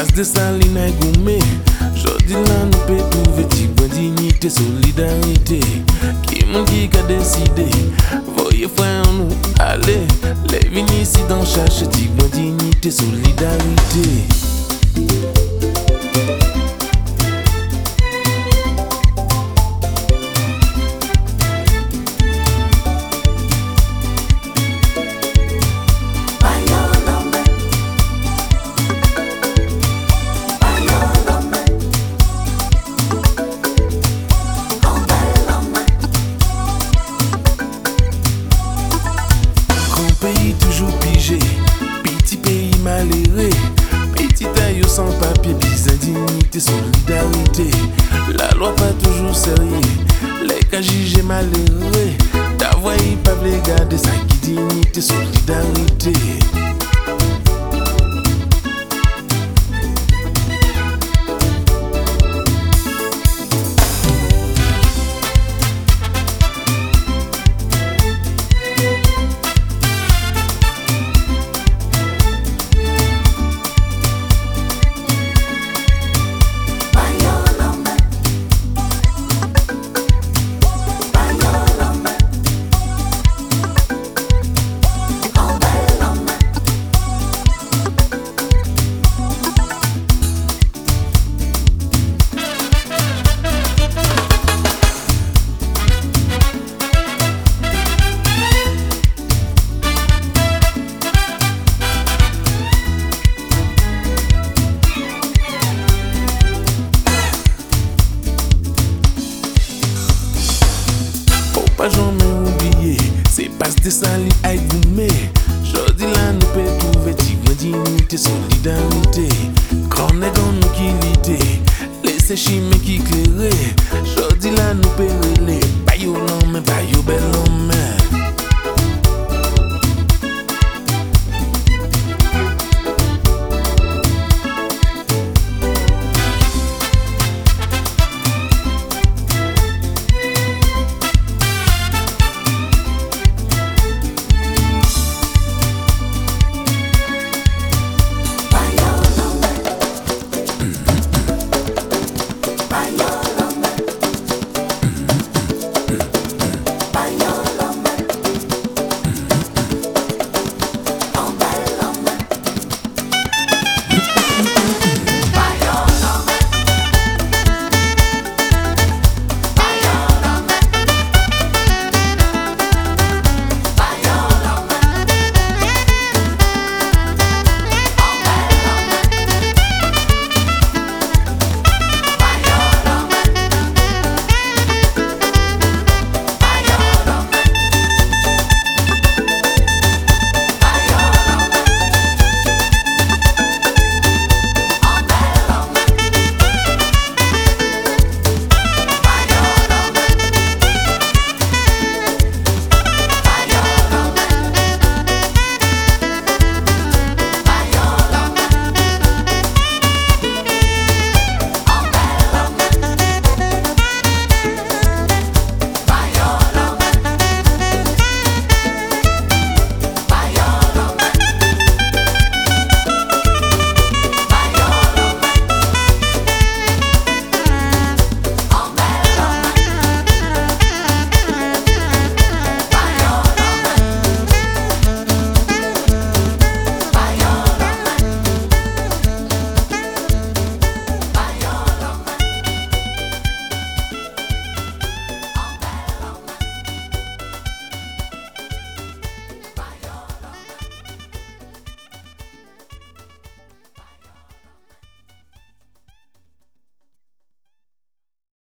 As de salin ay goume Jodi la nou pe pouve ti Bwen dignite, solidarite Ki moun ki ka deside Voye fwen an nou ale. Le vini si dan chache Ti bwen dignite, solidarite peyi toujours pije petit pays malere petit tayo sans papier, Biz dignité solidarité, La lwa pa toujou serye Le ka jije malere Ta vwa yi pa vle Sa ki dignite, solidarite pa janmen oubliye Se pas de sali ay goume Jodi la nou pe pouve ti gwen dignite Solidarite Krone gwen nou ki lide Lese chime ki klere Jodi la nou pe rele Bayo lanmen, bayo bel